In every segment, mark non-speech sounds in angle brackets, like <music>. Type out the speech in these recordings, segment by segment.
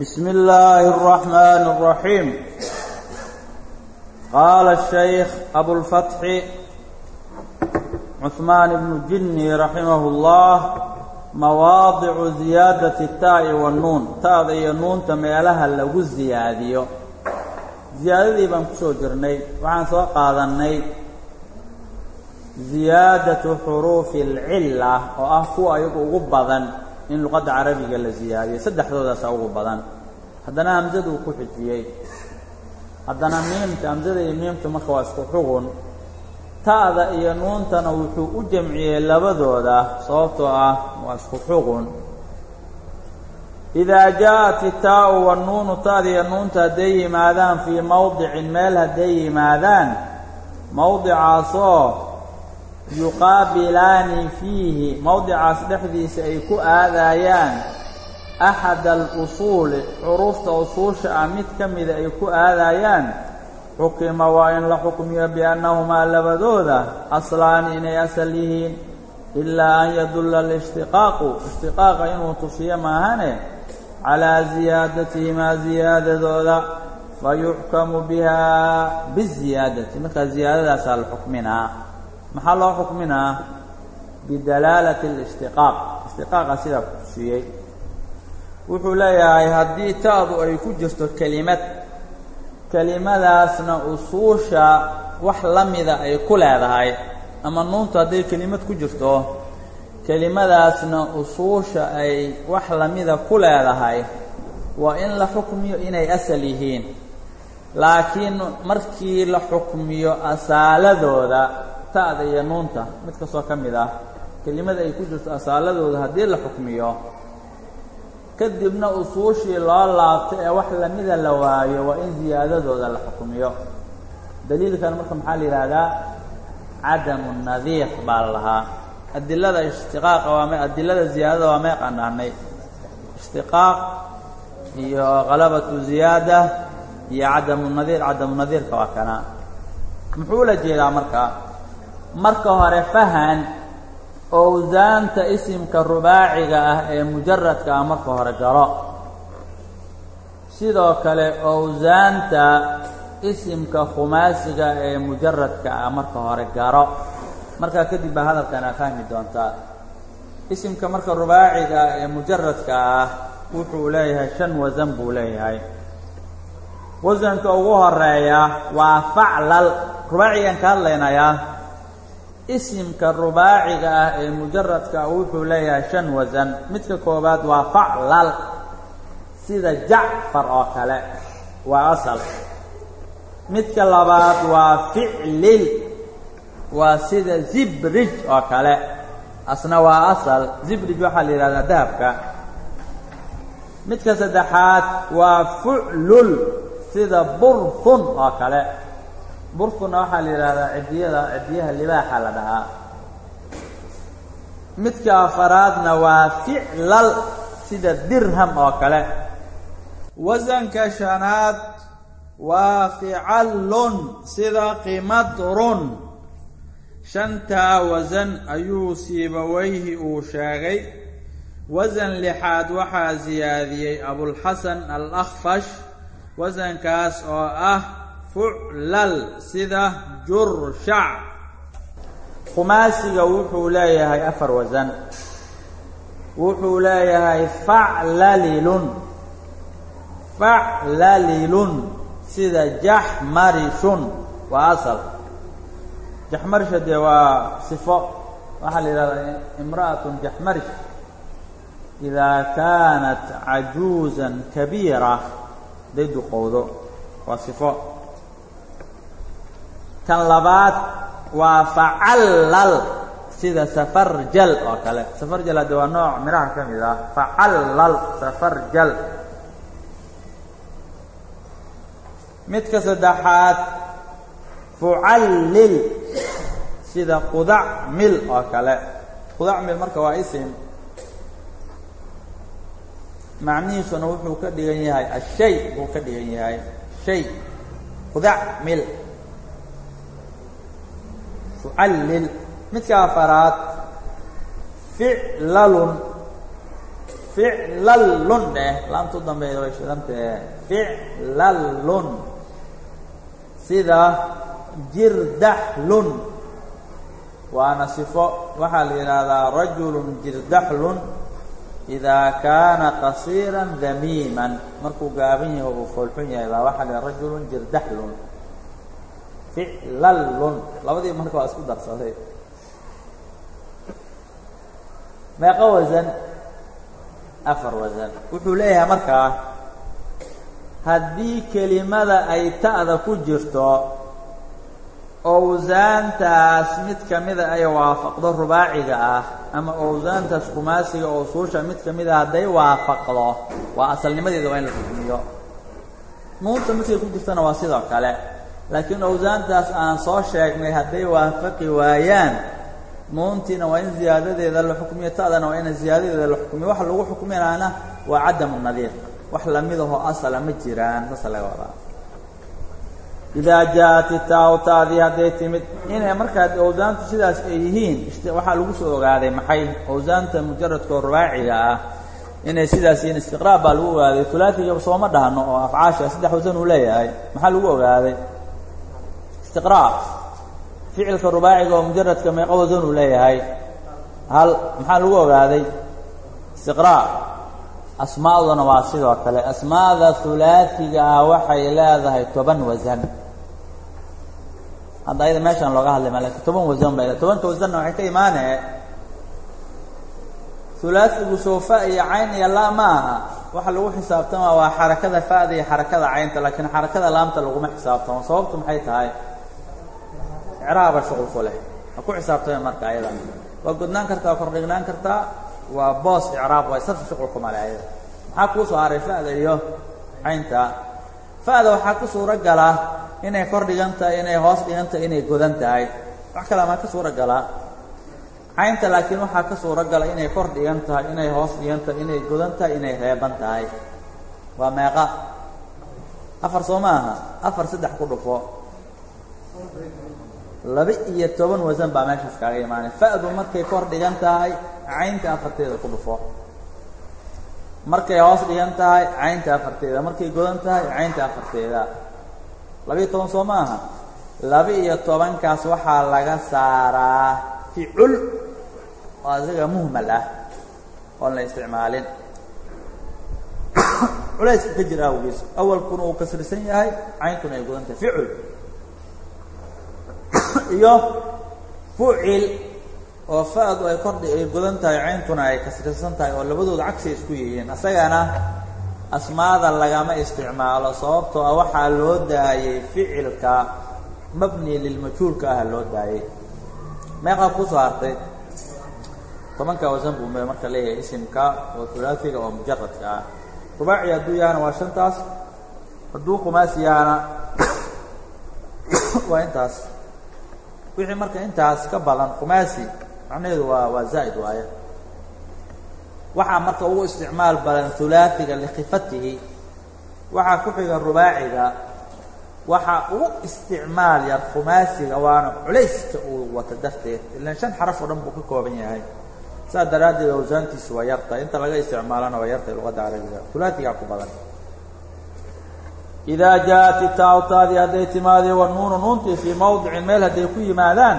بسم الله الرحمن الرحيم قال الشيخ أبو الفتح عثمان بن جني رحمه الله مواضع زيادة التاء والنون تاءda iyo nuunta meelaha lagu ziyaadiyo ziyaadadii baan kusoo jirnay waxaan soo qaadanay ziyaadatu xuruufi اlcila oo ah kuwa ayagu ugu badan in luqadda carabiga la ziyaadiyo saddexdoodaasa ugu badan. Haddana hamsaduu ku xijiyey haddana miimta hamsada iyo miimta marka waa isku xugun. Ta'da iyo nuuntana wuxuu u jamciyey labadooda sababtoo ah waa isku xugun. Idaa jaaءat itaa'u wanuunu ta'da iyo nuunta hadday yimaadaan fii mowdicin meel hadday yimaadaan mowdicaasoo yuqaabilaani fiihi mowdicaas dhexdiisa ay ku aadayaan axad alusuuli xuruufta usuusha ah mid ka mida ay ku aadayaan xukima waa in la xukmiyo biannahumaa labadooda aslaani inay asal yihiin ilaa an yadulla alishtiqaaqu ishtiqaaqa inuu tusiyo maahane calaa ziyaadatihimaa ziyaadadooda fayuxkamu bihaa biziyaadati markaa ziyaadadaasaa la xukminaa maxaa loo xukminaa? Bidalaalati alishtiqaaq ishtiqaaqa sidaa ku tusiyey wuxuu leeyahay haddii ta'du ay ku jirto kelimad kelimadaasna usuusha wax la mida ay ku leedahay ama nuuntu hadday kelimad ku jirto kelimadaasna usuusha ay wax lamida ku leedahay waa in la xukmiyo inay asal yihiin. Laakiin markii la xukmiyo asaaladooda ta'da iyo nuunta mid kastoo ka mid ah kelimada ay ku jirto asaaladooda haddii la xukmiyo kadibna usuushii loo laabto ee wax lamida la waayo waa in ziyaadadooda la xukmiyo. Daliilkan marka maxaa la yidhaahdaa? Cadamu nadiiq baa la lahaa. Adilada ishtiqaaqa waa me adilada ziyaadada waa mee qanaanay ishtiqaaq iyo qalabatu ziyaada iyo cadamu nadiir cadamu nadiirka waa kana. Muxuu la jeedaa marka marka hore fahan owsaanta isimka rubaaciga ah ee mujaradka ah marka hore garo sidoo kale owsaanta isimka khumaasiga ee mujaradka ah marka hore garo markaa kadib baa hadalkan aa fahmi doontaa isimka marka rubaaciga ah ee mujaradka ah wuxuu leeyahay shan wasan buu leeyahay. Wasanka ugu horreeya waa faclal. Rubaacigan ka hadlaynayaa isimka rubaaciga ah ee mujaradka wuxuu leeyahay shan wasan midka koowaad waa faclal sida jacfar oo kale waa asal. Midka labaad waa ficlil waa sida zibrij oo kale. Asna waa asal zibrij waxaa la yidhahdaa dahabka. Midka saddexaad waa fuclul sida burhun oo kale burhunna waxaa la yidhaahdaa ciddiyada ciddiyaha libaaxa la dhahaa. Midka afaraadna waa ficlal sida dirham oo kale. Wasanka shanaad waa ficallun sida qimadrun shantaa wasan ayuu siibaweyhi uu sheegay. Wasan lixaad waxaa siyaadiyey abulxasan alakfash wasankaas oo ah fuclal sida jurshac khumaasiga wuxuu leeyahay afar wasan wuxuu leeyahay faclalilun faclalilun sida jaxmarishun waa asal. Jaxmarisha dee waa sifo. Waxaa la yidhahdaa imra'atun jaxmarish idaa kaanat cajuuzan kabiira. Hadday duqowdo waa sifo kan labaad waa facallal sida safarjal oo kale. Safarjal hadde waa nooc midhaha ka mid ah. Facallal safarjal midka saddexaad fucallil sida qudac mil oo kale. Qudac mil marka waa isim. Macnihiisuna wuxuu ka dhigan yahay ashay buu ka dhigan yahay. Shay qudac mil fucallil midka afaraad ficlalun ficlallun dheh laamtu dambeeda way shidantahe ficlallun sida jirdaxlun waana sifo waxaa la yidhaahdaa rajulun jirdaxlun idaa kaana qasiiran damiiman markuu gaaban yahay uu foolxun yahay baa waxaa la rajulun jirdaxlun ficlallun labadii marka waa isku darsaday. Meeqo wasan afar wasan wuxuu leeyahay markaa haddii kelimada ay ta'da ku jirto owsaantaas mid ka mida ay waafaqdo rubaaciga ah ama owsaantaas khumaasiga oo usuusha mid ka mid a hadday waafaqdo waa asalnimadeeda waa in la xukmiyo. Nuunta midkay ku jirtana waa sidoo kale laakiin owsaantaas aan soo sheegnay hadday waafaqi waayaan nuuntiina waa in ziyaadadeeda la xukmiyo ta'dana waa in ziyaadadeeda la xukmiyo. Waxa lagu xukminaana waa cadamu nadiir. Wax lamidahoo asala ma jiraan saasa laga wadaa. Idaa jaa-at hadday timid inay markaa owsaantu sidaas ay yihiin waxaa lagu soo ogaaday maxay? Owsaanta mujaradkoo rubaaciga ah inay sidaas yihiin istiqraab baa lagu ogaaday. Ulaaiga sooma dhahno oo afcaasha saddex wasan uu leeyahay maxaa lagu ogaaday istiqraab ficilka rubaaciga oo mujaradka meeqo wasan uu leeyahay hal maxaa lagu ogaaday? Istiqraab asmaaduna waa sidoo kale. Asmaada hulaasiga ah waxay leedahay toban wasan hadda ayada meeshaan looga hadlay ma laakiin toban wasan bay tobanka wasanna waxay ka imaanee hulaasigu soo fa iyo cayn iyo laa ma aha. Waxa lagu xisaabtama waa xarakada fa'da iyo xarakada caynta laakiin xarakada laamta laguma xisaabtamo. Sababtu maxay tahay icraaba shuqul ku leh. Ha ku xisaabtame marka ayada. Waa godnaan kartaa waa kordhignaan kartaa waa boos icraab waa sarfi shuqulkuma le ayada. Maxaa kuu soo haray fa'da iyo caynta? Fa'da waxaa ku suuro gala inay kor dhigan tahay inay hoos dhigan tahay inay godan tahay. Wax kale maa ka suuro galaa caynta laakiin waxaa ka suuro gala inay kor dhigan tahay inay hoos dhigan tahay inay godan tahay inay reeban tahay. Waa meeqa. Afar soo ma aha afar saddex ku dhufo laba iyo toban wasan baa meeshaas kaaga imaanay. Fa'du markay kor dhigan tahay caynta afarteeda ku dhufo. Markay hoos dhigan tahay caynta afarteeda. Markay godan tahay caynta afarteeda. Laba-iyo toban soo ma aha. Laba-iyo tobankaas waxaa laga saaraa ficul oo isaga muhmal ah oon la isticmaalin. <coughs> Culayska ka jira awgiis. Awalkuna uu kasrisan yahay caynkuna ay godan tahay. Ficul iyo fucil oo fa'du ay kordhi ay godan tahay cayntuna ay kasrisan tahay oo labadooda cagsi isku yihiin. Isagana asmaada lagama isticmaalo sababtoo ah waxaa loo daayey ficilka mabni lilmajhuulka ah loo daayey meeqaa ku soo hartay tobanka wasan buu marka leeyahay isimka oo hulaasiga oo mujaradka ah. Rubaaci hadduu yahana waa shantaas hadduu khumaasi yahana <coughs> waa intaas wixii marka intaas ka badan khumaasi macnaheedu waa waa zaa'id waaye. Waxaa marka ugu isticmaal badan hulaasiga likhifatihi waxaa ku xiga rubaaciga waxaa ugu isticmaal yar khumaasiga waana culayska uu wata darteed ilaan shan xaraf oo dhan buu ka kooban yahay. Saas daraaddeed awsaantiisu waa yartahay inta laga isticmaalana waa yartahay luqadda carabiga. Hulaasigaa ku badan idaa jaaءat itaau taadii hadday timaadee wanuunu nuuntii fii mawdicin meel hadday ku yimaadaan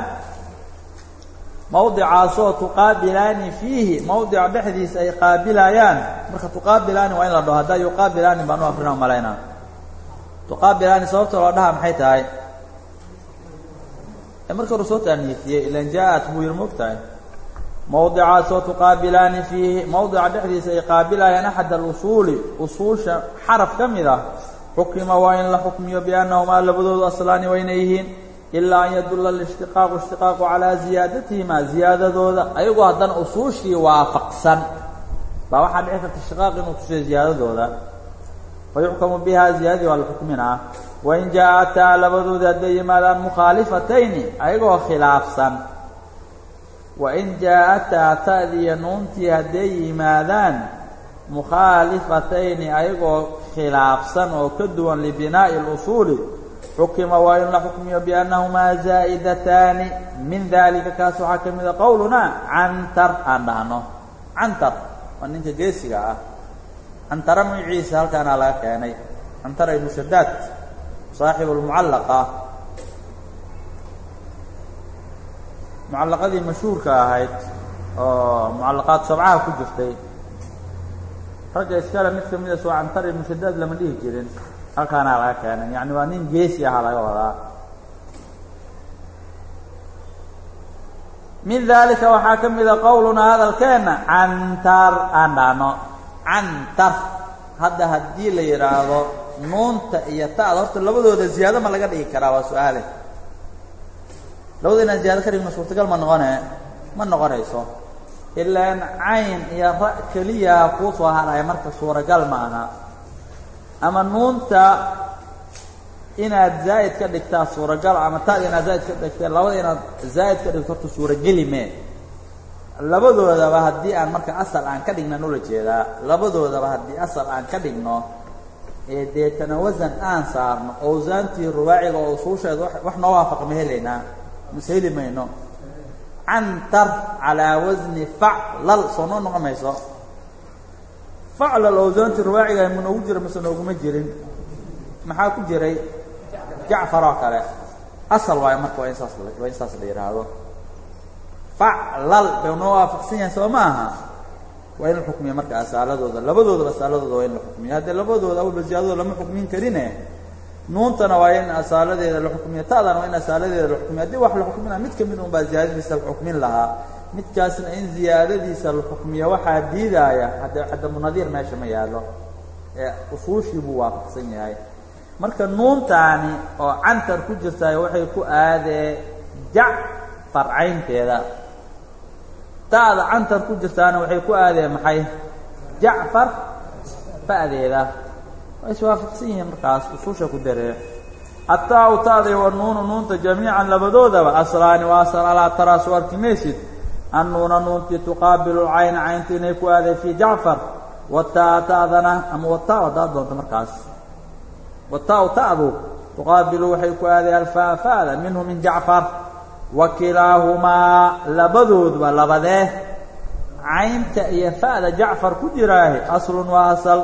mawdicaasoo tuqaabilaani fiihi mawdica dhexdiisa ay qaabilayaan marka tuqaabilaani waa in la dhaho haddaa yuqaabilaani baan u akrina malaynaa tuqaabilaani sababta loo dhaha maxay tahay marka hore soo taaniifiyey ilan jaaءat buu yir moogtahay mawdicaasoo tuqaabilaani fiihi mawdica dhexdiisa ay qaabilayaan axad alusuuli usuusha xaraf ka mid ah xukima waa in la xukmiyo biannahumaa labadoodu aslaani wayna yihiin ilaa an yadulla alishtiqaaqu ishtiqaaqu calaa ziyaadatihimaa ziyaadadooda ayagoo haddana usuushii waafaqsan baa waxaa dhici karta ishtiqaaq inuu tusiyo ziyaadadooda fa yuxkamu bihaa ziyaadadii waa la xukminaa wain jaa-ataa labadoodi hadday yimaadaan mukhaalifatayni ayagoo khilaafsan wain jaa-ataa ta'diya nuuntii hadday yimaadaan mukhaalifatayni ayagoo khilaafsan oo ka duwan libinaa'i اlusuuli xukima waa in la xukmiyo biannahumaa zaa'idataani min dalika kaas waxaa ka mida qowlunaa cantar aan dhahno. Cantar waa ninka geesiga ah. Cantara magaciisa halkaanaa laga keenay. Cantara ibnu shadaad saaxibu lmucallaqa mucallaqadii mashhuurka ahayd oo mucallaqaad sabcaha ku jirtay ragga iskale mid ka mida soo cantar ibnu shadaad lama dhihi jirin. Halkaanaa laga keenay yacni waa nin geesi aha laga wadaa. Min dalika waxaa ka mida qowlunaa hadalkeenna cantar aan dhahno cantar. Hadda haddii la yidhaahdo nuunta iyo ta'da horta labadooda ziyaado ma laga dhigi karaa waa su'aale. Labada inaan ziyaado ka dhigno suurtagal ma noqone. Ma noqonayso ilaan cayn iyo ra keliya kuu soo haraya marka suuragal ma aha ama nuunta inaad zaa'id ka dhigtaa suuragal ama ta'da inaad zaa'id ka dhigta labada inaad zaa'id ka dhigto horta suurageli mee labadoodaba haddii aan marka asal aan ka dhignan ula jeedaa labadoodaba haddii asal aan ka dhigno ee deetana wasan aan saarno owsaantii rubaaciga oo usuusheeda wax noo waafaqa ma helaynaa mase heli mayno cantar calaa wasni faclal soo noo noqon mayso. Faclal owsaantii rubaaciga ma noogu jira mase nooguma jirin. Maxaa ku jiray? Jacfar oo kale. Asal waayo marka waa in saas waa in saas la yidhaahdo faclal bay noo waafaqsan yahay soo ma aha? Waa in la xukmiya marka asaaladooda. Labadoodaba asaaladooda waa in la xukmiya haddee labadooda awalba ziyaadadooda lama xukmin karine nuuntana waa in asaaladeeda la xukmiya ta'dana waa in asaaladeeda la xukmiya haddii wax la xukminaa mid ka mid un baa ziyaadadiisa la xukmin lahaa. Midkaasna in ziyaadadiisa la xukmiya waxaa diidaaya hadde cadamunadiir meesha ma yaallo ee usuushii buu waafaqsan yahay. Marka nuuntaani oo cantar ku jirtaay waxay ku aadee jac farcaynteeda. Ta'da cantar ku jirtaana waxay ku aadeen maxay? Jacfar fa'deeda waa iswaafaqsan yihiin markaas usuusha ku daree ataa-u ta'day wa nuunu nuunta jamiican labadoodaba aslaani waa asal alaa taraa soo arki maysid. Annuuna nuuntii tuqaabilu lcayna caynta inay ku aadeen fii jacfar. Wataa ta'dana ama wataa haddaad doonto markaas. Wataa-u ta'du tuqaabilu waxay ku aadeen alfaa fa'da minhu min jacfar. Wa kilaahumaa labadooduba labadee. Caynta iyo fa'da jacfar ku jiraahe aslun waa asal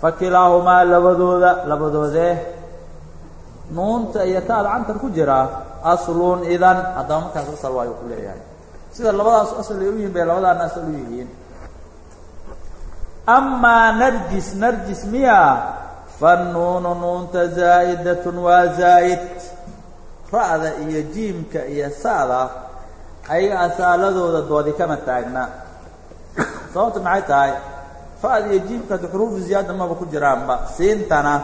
fa kilaahumaa labadooda labadoodee nuunta iyo ta'da cantar ku jiraa aslun idan haddaba markaas asal waayu ku leeyahay sida labadaas asal ay u yihiin bay labadaana asal u yihiin amaa narjis narjis miya fannuunu nuunta zaa'idatun waa zaa'id ra'da iyo jiimka iyo sa'da ayaga asaaladooda doodi kama taagna sababta maxay tahay fa'da iyo jiimka hadda xuruufu ziyaada maba ku jiraanba. Siintana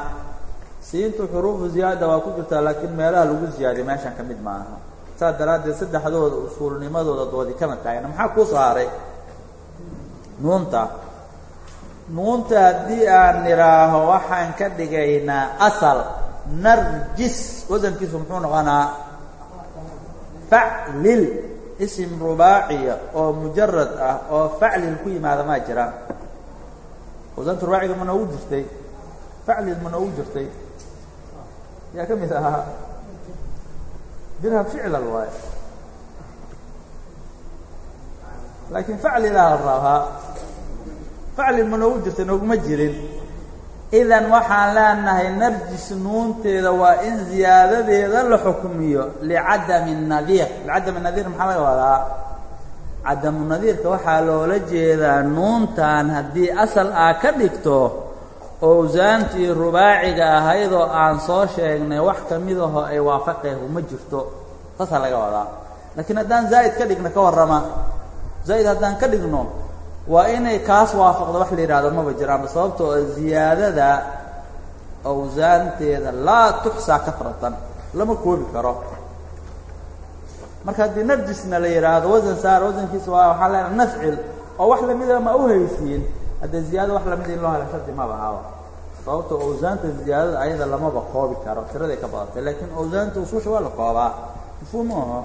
siintu xuruufu ziyaada waa ku jirtaa laakiin meelaha lagu ziyaadiyo meeshan ka mid maaha. Saas daraaddeed saddexdooda usuulnimadooda doodi kama taagna. Maxaa kuu soo haray nuunta. Nuunta haddii aan nidhaaho waxaan ka dhigaynaa asal narjis wasankiisu muxuu noqonaa? Faclil isim rubaaciya oo mujarad ah oo faclil ku yimaada maa jira wasaanta rubaaciga ma noogu jirtay. Faclil ma noogu jirtay. Yaa ka mid ahaa. Dirham ficlal waayo laakiin faclilaa la rabaa. Faclil ma noogu jirtay nooguma jirin. Idan waxaan leenahay narjis nuunteeda waa in ziyaadadeeda la xukmiyo. Licadami nadiir. Licadami nadiir maxaa laga wadaa cadamu nadiirka waxaa loola jeedaa nuuntan haddii asal aa ka dhigto owsaantii rubaaciga ahaydoo aan soo sheegnay wax ka midaho ay waafaqeehu ma jirto. Taasaa laga wadaa. Laakiin haddaan zaa'id ka dhigno ka warrama zaa'id haddaan ka dhigno waa inay kaas waafaqdo wax la yidhahdo maba jiraanba sababtoo ziyaadada awsaanteeda laa tuxsaa kafratan lama koobi karo marka haddii narjisna la yidhaahdo wasan saar wasankiisa waa waxaa leenaha nafcil oo wax lamida ma uhaysiin haddee ziyaada wax lamida in loo helo shardi maba ahaba sababtoo awsaanta ziyaadada ayada lamaba koobi karo tiraday ka badatay laakiin awsaanta usuusha waa la koobaa. Mafhuum maaho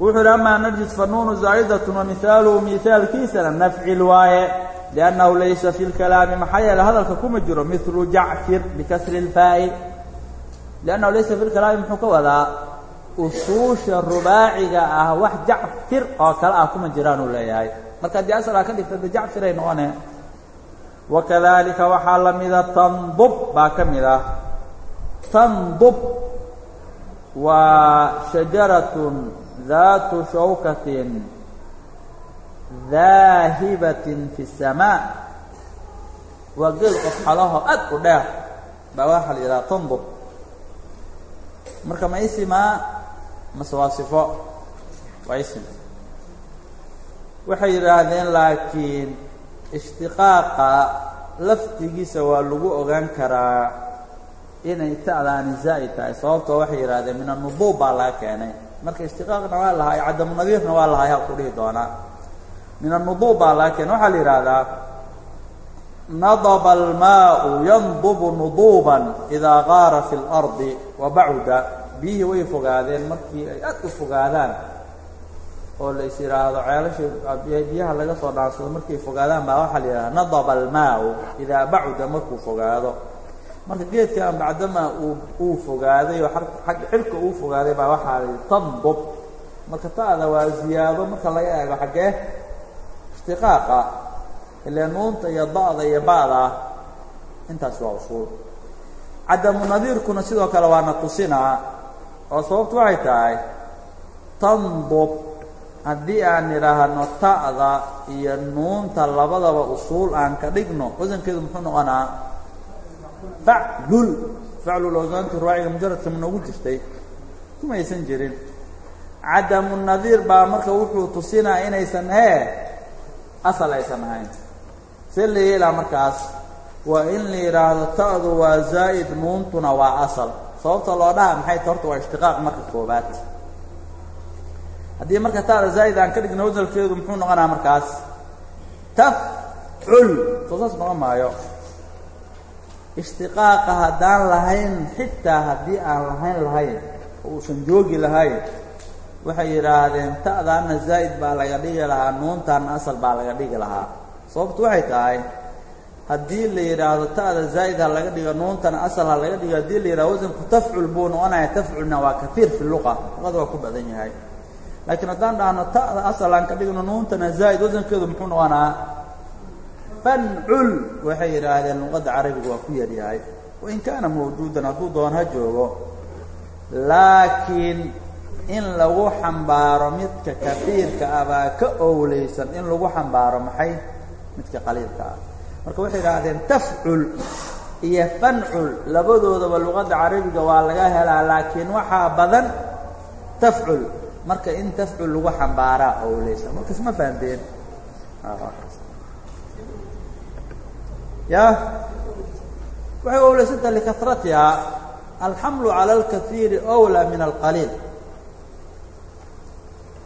wuxuu yidhi amaa najis fanuunu zaa'idatun wa mihaalkiisana nafcil waaye liannahu laysa fi lkalaami maxaa yeele hadalka kuma jiro milu jacfir bikasri lfaa'i liannahu laysa fi lkalaami muxuu ka wadaa usuusha rubaaciga ah wax jacfir oo kale ah kuma jiraan uu leeyahay. Marka haddii asalaa ka dhigta de jacfiray noqone wakadalika waxaa la mida tandub baa ka mid ah. Tandub waa shajaratun daatu shawkatin daahibatin fi الsamaa waa geed qofxalaho aad u dheer baa waxaa la yidhaha tandub. Marka ma mase waa sifo waa isim waxay yidhaahdeen laakiin ishtiqaaqa laftigiisa waa lagu ogaan karaa inay ta'daani zaa'id tahay. Sababtoo waxay yidhahdeen min anuduub baa laga keenay. Marka ishtiqaaqna waa lahay cadamu waa lahay halku dhihi doonaa. Min anuduub baa laga keenay. Waxaa la yidhaahdaa nadaba almaau yandubu nuduuban idaa qaara fi اlardi wa bacuda biyihii way fogaadeen markii ay aad u fogaadaan oo la is yidhaahdo ceelasha biyaha laga soo dhaansado markay fogaadaan baa waxaa la yidhahda nadaba almaau idaa bacuda markuu fogaado. Marka geedkan bacdama uu uu fogaaday oo xagga xilka uu fogaaday baa waxaa la yidhi tandub marka ta'da waa ziyaado marka laga eego xaggee ishtiqaaqa ile nuunta iyo da'da iyo ba'da intaas waa usuul. Cadamu nadiirkuna sidoo kale waana tusinaa oo sababtu waxay tahay tandub haddii aan idhaahno ta'da iyo nuunta labadaba usuul aan ka dhigno wasankeedu muxuu noqonaa faclul faclul ogaantu raaciga mujaradka ma noogu jirtay kumaysan jirin. Cadamu nadiir baa marka wuxuu tusinaa inaysan hee asal aysan ahayn. See la yeelaa markaas waa in la yidhaahdo ta'du waa zaa'id nuuntuna waa asal sababta loo dhaha maxay ta horta waa ishtiqaaq marka koobaad haddii marka ta'da zaa'id aan ka dhigno wasalkeedu muxuu noqonaa markaas? Tafcul. Soo saas noqon maayo. Ishtiqaaqa haddaan lahayn xitaa haddii aan lahayn lahayn oo uusan joogi lahayn waxay yidhaahdeen ta'daana zaa'id baa laga dhigi lahaa nuuntaana asal baa laga dhigi lahaa. Sababtu waxay tahay haddii la yidhaahdo ta'da zaa'id ha laga dhigo nuuntana asal ha laga dhigo haddii la yidhahdo wasanku tafcul buu noqonaya tafculna waa kaiir fi luqa luqada waa ku badan yahay. Laakiin haddaan dhahno ta'da asal aan ka dhigno nuuntana zaa'id wasankeedu muxuu noqonaa fancul waxay yidhaahdeen luqadda carabiga waa ku yaryahay wain kaana mawjuudan hadduu doon ha joogo. Laakiin in lagu xambaaro midka kafiirka ah baa ka owleysan in lagu xambaaro maxay? Midka qaliilka ah marka waxay yidhaahdeen tafcul iyo fancul labadoodaba luqadda carabiga waa laga helaa laakiin waxaa badan tafcul. Marka in tafcul lagu xambaaraa owleysan markas ma fahamteen. Ya. Waxay owleysantaha likahratiha alxamlu cala alkaiiri أwlى min alqaliil.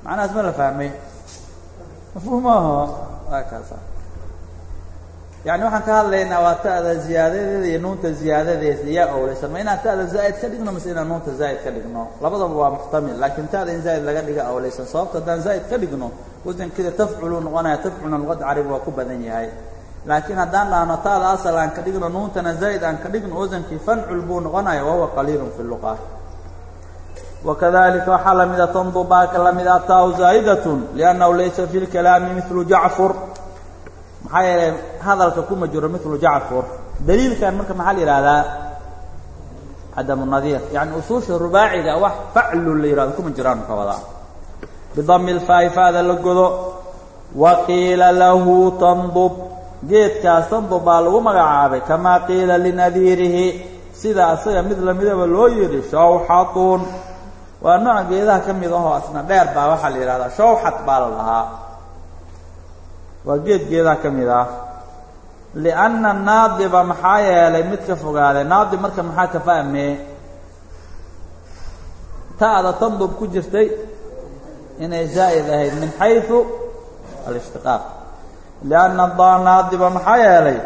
Macnahaas ma la fahmay? Mafhuumaho waa yani waxaan ka hadlaynaa waa ta'da ziyaadadeeda iyo nuunta ziyaadadeeda yaa owleysan ma inaan ta'da zaa'id ka dhigno mise inaan nuunta zaa'id ka dhigno? Labadaba waa muxtamil laakiin ta'da in zaa'id laga dhiga owleysan sababta haddaan zaa'id ka dhigno wasankeeda tafculuu noqonaya tafculna luqadda carabi waa ku badan yahay. Laakiin haddaan dhahno ta'da asal aan ka dhigno nuuntana zaa'id aan ka dhigno wasankii fancul buu noqonaya wahuwa qaliilun fi luqa. Wakadalika waxaa lamida tandubaaka la mid a taa zaa'idatun liannahu laysa fi lkalaami milu jacfur maxaa yeelay hadalka kuma jiro milu jacfur daliilkan marka maxaa la yihahdaa cadamu nadiir. Yani usuusha rubaaciga wax faclu la yihahdo kuma jiraan ka wadaa bidami lfaa'i la godo. Waqiila lahu tandub geedkaas tandub baa lagu magacaabay kamaa qiila linadiirihi. Sida asaga mid lamidaba loo yidhi shawxatun. Waa nooc geedaha ka mid ahoo asna dheer baa waxaa la yidhahdaa shawxat baa la dhahaa waa geed geedaha ka mid ah. Lianna naadiba maxaa yeelay mid ka fogaaday naadib marka maxaa ka fahmee? Ta'da tandub ku jirtay inay zaa'id ahayd min xayثu alishtiqaaq. Lianna naadiba maxaa yeelay?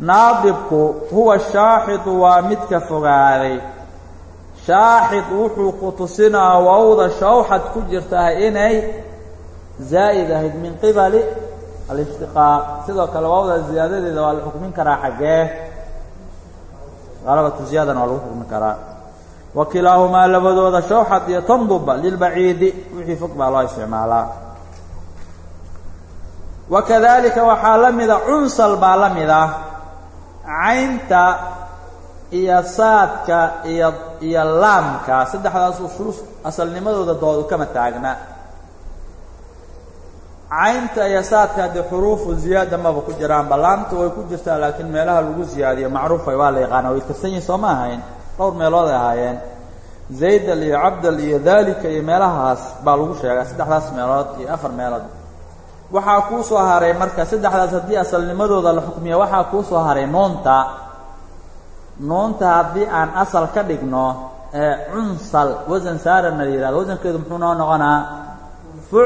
Naadibku huwa shaaxidu waa mid ka fogaaday. Shaaxid wuxuu ku tusinaa wawda shawxad ku jirtahay inay zaa'id ahayd min qibali alishtiqaaq sidoo kale wawda ziyaadadeeda waa la xukmin karaa xaggee. Qalabatu ziyaadana waa lagu xukmin karaa. Wa kilaahumaa labadooda shawxad iyo tanduba lilbaciidi. Wixii fog baa loo isticmaalaa. Wakadalika waxaa la mida cunsal baa la mid ah caynta iyo saadka iyo iyo laamka. Saddexdaas usul asalnimadooda doodu kama taagna caynta iyo saadka haddii xuruufu ziyaada maba ku jiraan ballaanta way ku jirtaa laakiin meelaha lagu ziyaadiyo macruufay waa la yaqaana way tirsan yihiin soo ma ahayn. Dhowr meelood ay ahaayeen. Zaydal iyo cabdal iyo daalika iyo meelahaas baa lagu sheegaa saddexdaas meelood iyo afar meelood. Waxaa kuu soo haray marka saddexdaas haddii asalnimadooda la xukmiya waxaa kuu soo haray nuunta. Nuunta haddii aan asal ka dhigno ee cunsal wasan saarana la yihahdo wasankeedu muxuu noo noqonaa? Fu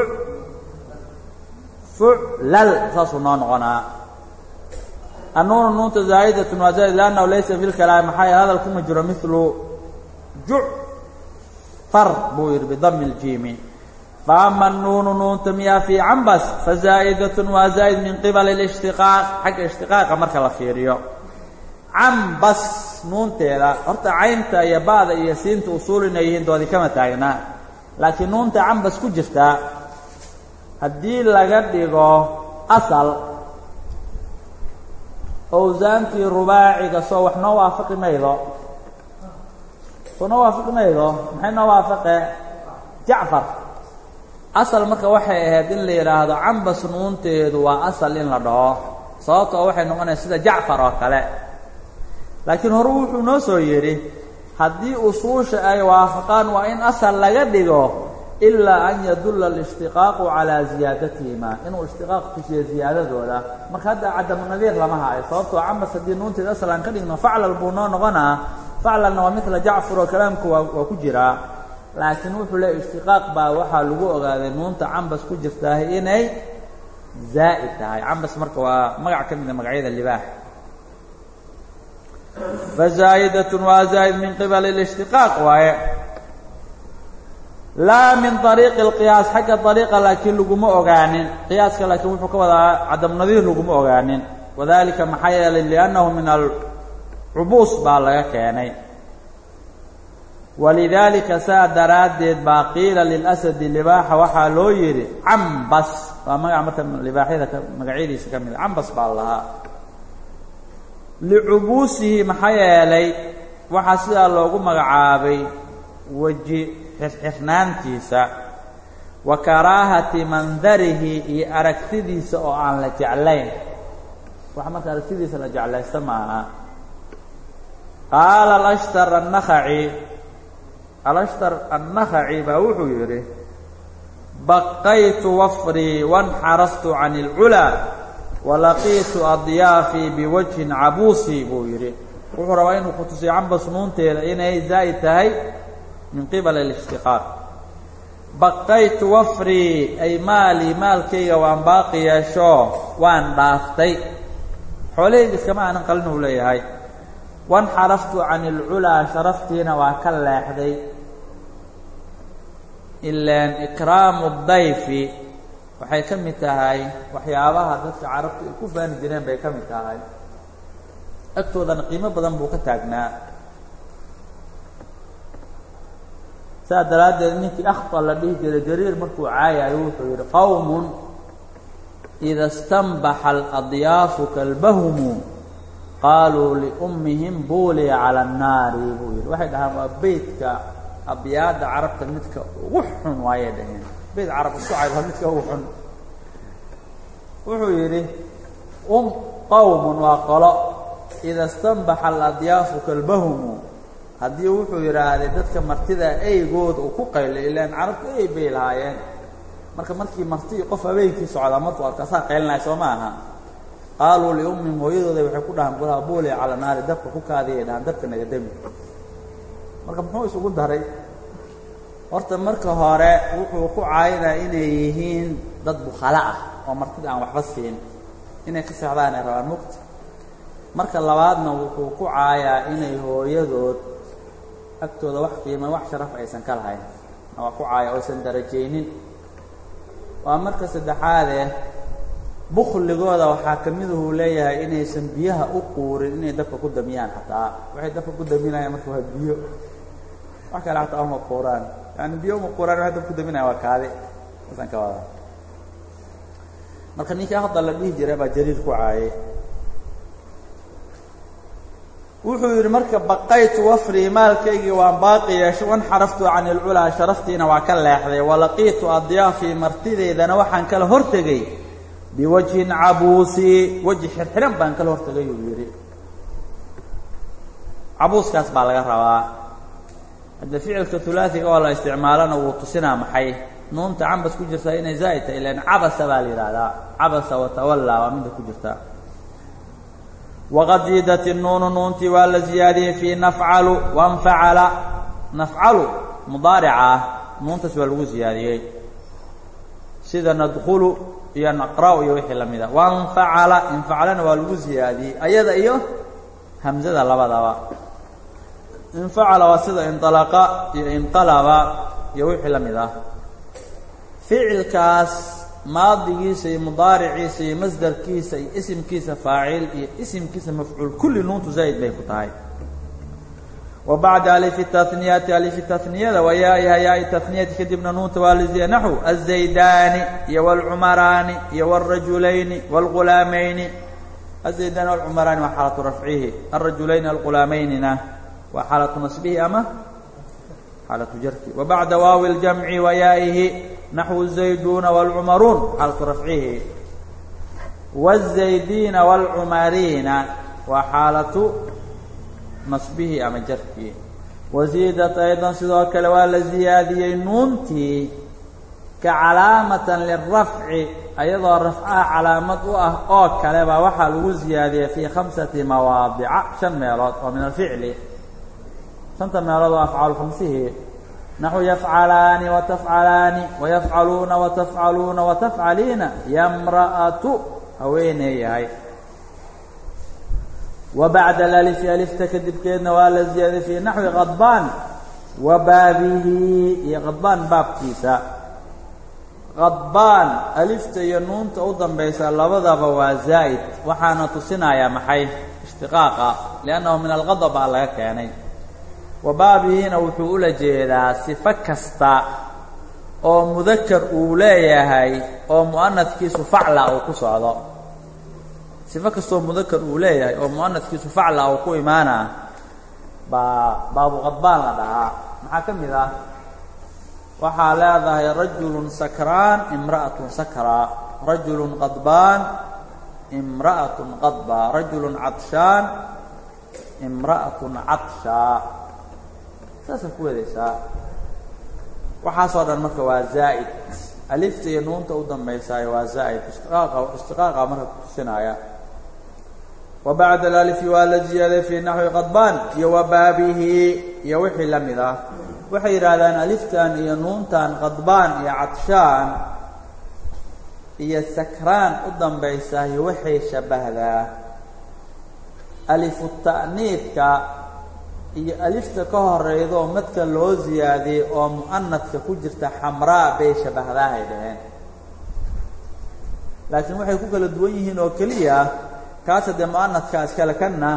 fuclal saasuu noo noqonaa. Annuunu nuunta zaa'idatun waa zaa'id liannahu laysa fi lkalaami maxaa yeele hadal kuma jiro milu jucfar buu yidhi bidami ljiimi faama nuunu nuunta miyaa fii cambas fazaa'idatun waa zaa'id min qibali lishtiqaaq xagga ishtiqaaqa marka la fiiriyo. Cambas nuunteeda horta caynta iyo ba'da iyo siinta usuul inay yihiin doodi kama taagnaa laakiin nuunta cambas ku jirtaa haddii laga dhigo asal owsaantii rubaaciga soo wax noo waafaqi maydo. Soo noo waafaqi maydo maxay noo waafaqe jacfar. Asal marka waxay ahayd in la yidhaahdo cambas nuunteedu waa asal in la dhaho sababtoo waxay noqonaysa sida jacfar oo kale. Laakiin hore wuxuu noo soo yidhi haddii usuusha ay waafaqaan waa in asal laga dhigo ilaa an yadulla alishtiqaaqu calaa ziyaadatihima inuu ishtiqaaq tusiyo ziyaadadooda marka hadda cadamu nadiir lama hayo sababtoo cambas haddii nuunteeda asal aan ka dhigno faclal buu noo noqonaa faclalna waa midla jacfar oo kalaamku waa waa ku jiraa laakiin wuxuu leey ishtiqaaq baa waxaa lagu ogaaday nuunta cambas ku jirtahay inay zaa'id tahay cambas marka waa magac ka mida magacyada libaax fazaa'idatun waa zaa'id min qibali lishtiqaaq waaye laa min ariiqi اlqiyaas xagga ariiqa laakiin laguma ogaanin. Qiyaaska laakiin wuxuu ka wadaa cadam nadiir laguma ogaanin. Wadalika maxaa yeelay liannahu min alcubuus baa laga keenay. Walidaalika saa daraaddeed baa qiila lilasadi libaaxa waxaa loo yidhi cambas. Waa magaca marka libaaxyada magacyadiisa ka mida cambas baa lahaa. Licubuusihi maxaa yeelay waxaa sidaa loogu magacaabay weji xirxirnaantiisa wa karaahati mandarihi iyo aragtidiisa oo aan la jeclayn. Wax marka aragtidiisa la jeclaysta maaha qaala alashtar annakhaci alashtar annakhaci baa wuxuu yidhi baqaytu wafrii wanxarastu can اlculaa walaqiitu adyaafii biwajhin cabuusi buu yidhi. Wuxuu rabaa inuu ku tusiyo cambas nuunteeda inay zaa'id tahay min qibal alishtiqaaq baqaytu wafrii ay maalii maalkayga waan baaqi yeesho waan dhaaftay. Xoolahayga iskama aanan qalin uu leeyahay. Wanxaraftu can ilculaa sharaftiina waa ka leexday. Ilaan ikraamu dayfi waxay ka mid tahay waxyaabaha dadka carabtu ay ku faani jireen bay ka mid tahay. Agtoodana qiimo badan buu ka taagnaa saa daraaddeed ninkii akhta la dhihi jiray jariir markuu caayayo wuxuu yidhi qowmun ida اstanbaxa aladyaafu kalbahumu qaaluu liummihim buuliya cala annaari buu yidhi. Waxay dhahaan waa beytka abyaadda carabta midka ugu xun waayay dhaheen. Beyt carab isku waa midka ugu xun. Wuxuu yidhi um qowmun waa qolo. Ida اstanbaxa aladyaafu kalbahumu haddii wuxuu yidhaahday dadka martida eygooda uu ku qaylay ilaan carabtu ey bay lahaayeen marka markii marti qof habeenkii socdaa markuu arkaasaa qaylinaya soo ma aha. Qaaluu liummihim hooyadooda waxay ku dhahaan gulaha buuliya cala naari dabka ku kaadiyay dhahaan dabka naga demi marka muxuu isugu daray? Horta marka hore wuxuu ku caayinaa inay yihiin dad bukhala ah oo martida aan waxba siin inay ka seexdaan ay rabaan mugta marka labaadna wuxuu ku caayaa inay hooyadood agtooda wax qiima wax sharaf aysan ka lahayn. Waa ku caaya oysan darajaynin. Waa marka saddexaadee bukligooda waxaa ka miduhu leeyahay inaysan biyaha u quurin inay dabka ku damiyaan xataa. Waxay dabka ku daminayaan marka waa biyo. Wax kale xataa uma quuraan. Yani biyo uma quuraan waxay dabka ku daminayaan waa kaadi. Asan ka wada marka ninkii hadda la dhihi jiray baa jariir ku caayay wuxuu yidhi marka baqaytu wafrii maalkaygii waan baaqi yeeshay wanxaraftu can ilculaa sharaftiina waa ka leexday. Walaqiitu adyaafii martideydana waxaan kala hortegay biwajhin cabuusi. Weji xirxiran baan kala hortegay uu yidhi. Cabuuskaas baa laga rabaa. Hadda ficilka hulaasiga oo la isticmaalana wuu tusinaa maxay? Nuunta cambas ku jirtaa inay zaa'id tahay ilan cabasa baa la yidhaahdaa. Cabasa watawallaa waa midda ku jirta waqad ziidat innuunu nuuntii waa la ziyaadiyey fii nafcalu wanfacala nafcalu mudaarica ah nuuntaas waa lagu ziyaadiyey sida nadkhulu iyo naqra'u iyo wixii la mida wanfacala infacalana waa lagu ziyaadiyey ayada iyo hamzada labadaba infacala waa sida inalaqa iyo inqalaba iyo wixii la mid ah ficilkaas maadigiisa iyo mudaariciisa iyo masdarkiisa iyo isimkiisa faacil iyo isimkiisa mafcuul kulli nuuntu zaa'id bay ku tahay wa bacda alifi taniyati alifi taniyada wa yaaiha yaai taniyati kadibna nuunta waa liziya naxw azaydaani iyo wاlcumaraani iyo wاlrajulayni wاlgulaamayni azaydaani wاlcumaraani waa xaalatu rafcihi alrajulayni algulaameynina waa xaalatu nasbihi ama xaalatu jarki wa bacda waawi اljamci wa yaa'ihi naxwu zayduuna waalcumaruun xaalatu rafcihi wazaydiina waalcumariina waa xaalatu nasbihii ama jarkii wasiidat aydan sidoo kale waa la ziyaadiyey nuuntii ka calaamatan lirafci ayadoo rafcaha calaamad u ah oo kale baa waxaa lagu ziyaadiyey fii khamsati mawaadica shan meelood oo min alficli shanta meelood oo afcaal khamsihii naxu yafcalaani watafcalaani wayafcaluuna watafcaluuna watafcaliina yamra'atu haweeney yahay wa bacda alalifi alifta kadibkeedna waa la ziyaadiyey fii naxwi qadbaan wa baabihi iyo qadbaan baabkiisa qadbaan alifta iyo nuunta u dambaysa labadaba waa zaa'id waxaana tusinayaa maxay ishtiqaaqa liannahu min alqadab baa laga keenay wa baabihina wuxuu ula jeedaa sifo kasta oo mudakar uu leeyahay oo mu'anadkiisu facla uu ku socdo. Sifo kastoo mudakar uu leeyahay oo mu'anadkiisu facla uu ku imaanaa baa baabu qadbaan la dhahaa. Maxaa ka mid ah? Waxaa leedahay rajulun sakraan imra'atun sakraa rajulun qadbaan imra'atun qadbaa. Rajulun cadshaan imra'atun cadshaa saasaa ku wadaysaa waxaasoo dhan marka waa zaa'id. Alifta iyo nuunta u dambaysaayo waa zaa'id. Ishtiqaaqa ishtiqaaqa marka kutusinaaya wa bacda alalifi waa la ziyaaday fii naxwi qadbaan iyo wa baabihi iyo wixii la mid ah. Waxay yidhaahdaan aliftan iyo nuuntan qadbaan iyo cadshaan iyo sakraan u dambaysaayo waxay shabbahdaa alifu ta'niidka iyo alifta ka horeydaoo madka loo ziyaadiyey oo mu'anadka ku jirta xamraa bay shabbahdahay dhaheen. Laakiin waxay ku kala duwan yihiin oo keliya kaasa dee mu'anadkaa iskale kanna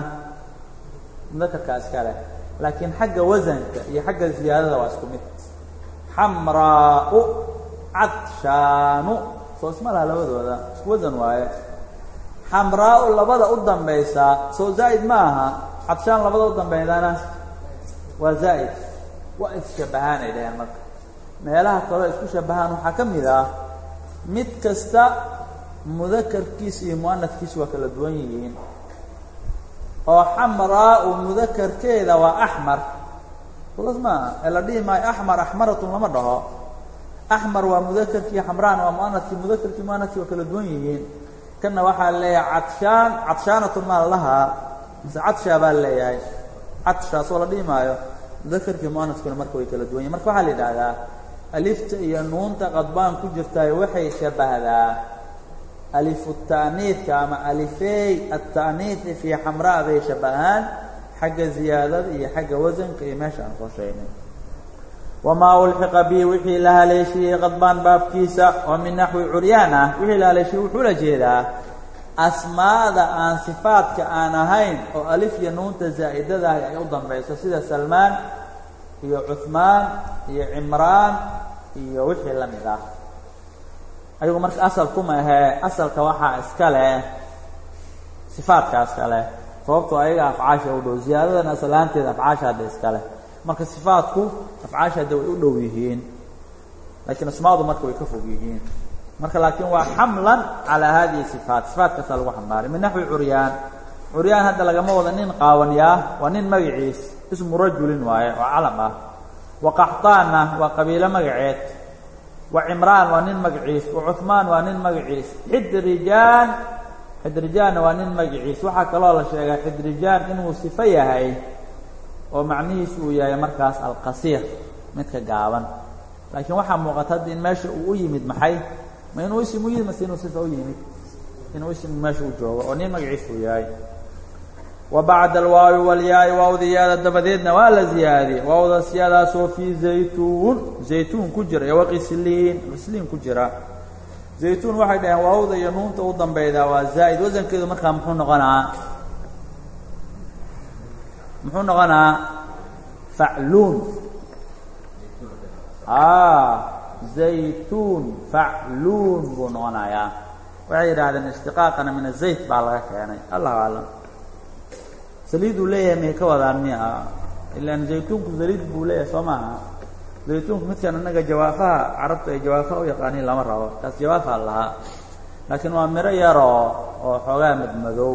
mudakarkaa iskale laakiin xagga wasanka iyo xagga ziyaadada waa isku mid. Xamraa'u cadshaanu soo isma laha labadooda. Isku wasan waaye. Xamraa'u labada u dambaysaa soo zaa'id ma aha cadshaan labada u dambaydana waa zaa'id. Waa isshabbahaan ay dhaheen marka. Meelaha kaleo isku shabbahaan waxaa ka mid ah mid kasta mudakarkiisa iyo mu'anadkiisa waa kala duwan yihiin. Oo xamraa'u mudakarkeeda waa axmar kulas maaha ee la axmar axmaratun lama dhaho. Axmar waa mudakarkii xamraana waa mu'anadkii mudakarkii mu'anadkii waa kala duwan yihiin. Kanna waxaa leeyahay cadshaan cadshaanatun maa lahaa mise cadshaa baa leeyahay. Cadshaa soo la dhihi maayo mudakarkii mu'anadkuna marka way kala duwan yihiin marka waxaa la yidhaahdaa alifta iyo nuunta qadbaan ku jirtaay waxay shabbahdaa alifu ta'niidka ama alifey ata'niidi fii xamraa bay shabbahaan xagga ziyaadada iyo xagga wasanka iyo meesha aan sheegnay. Wamaa ulxiqa bi wixii la haleeshiyey qadbaan baabkiisa oo min naxwi curyaan ah wixii la haleeshiyey wuxuu la jeedaa asmaada aan sifaadka aan ahayn oo alif iyo nuunta zaa'idadaah ay u dambayso sida salmaan iyo cuhmaan iyo cimraan iyo wixii la mid ah. Ayagu marka asalkuma ahee asalka waxaa iska leh sifaadka iska leh. Sababtoo ayaga afcaasha u dhow ziyaadadan asalaanteeda afcaasha hadda iska leh. Marka sifaadku afcaasha hadda way u dhow yihiin laakiin asmaadu marka way ka fog yihiin marka laakiin waa xamlan calaa hadihi sifaat. Sifaadkaasaa lagu xambaaray min naxwi curyaan. Curyaan hadda lagama wada nin qaawanyaa waa nin magaciis ismu rajulin waaye oo calam ah. Wa qaxtaanna waa qabiilo magaceed. Wa cimraan waa nin magaciis. Wa cuhmaan waa nin magaciis. Xidrijaan xidrijaanna waa nin magaciis. Waxaa kaloo la sheegaa xidrijaan inuu sifo yahay oo macnihiisu uu yahay markaas alqasiir midka gaaban. Laakiin waxaa muuqata hadda in meesha uu u yimid maxay ma inuu isim u yimid mase inuu sifa u yimid inuu isim meesha u joogo oo nin magaciis uu yahay. Wa bacda alwaawi walyaai waawda yaada dabadeedna waa la ziyaadiyey. Waawda siyaadaasoo fii zaytuun zaytuun ku jira iyo waqisliin qisliin ku jira. Zaytuun waxay dhaheen waawda iyo nuunta u dambeydaa waa zaa'id. Wasankeedu markaa muxuu noqonaa? Muxuu noqonaa? Facluun zaytuun facluun buu noqonayaa. Waxay yidhaahdeen ishtiqaaqana min azayt baa laga keenay. Allahu aclam saliiduu leeyahay may ka wadaan miya? Ilaan zaytuunku saliid buu leeyahay soo maaha. Zaytuunku midkan innaga jawaafaha carabta ay jawaafaha u yaqaaniin lama rabo. Kaas jawaafaa lahaa. Laakiin waa miro yaroo oo xoogaa madmadow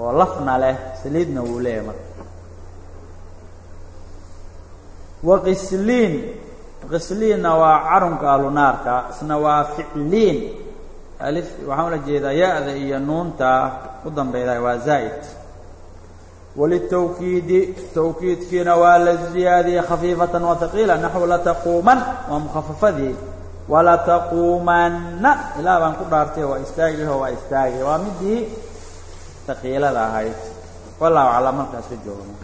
oo lafna leh saliidna wuu leeyahay marka. Waqisliin qisliinna waa carunka alunaarka isna waa ficliin. Alif waxaan ula jeedaa ya-da iyo nuunta. U dambeyda waa zaa'id. Walitawkiidi tawkiidkiina waa la ziyaadiyey khafiifatan wa haqiila naxwu lataquuman waa mukhafafadii walataquumanna ilaa baan ku dhaartay waa istaagiho waa istaagay. Waa midii haqiilada ahayd. Wallahu aclam markaas ka joogno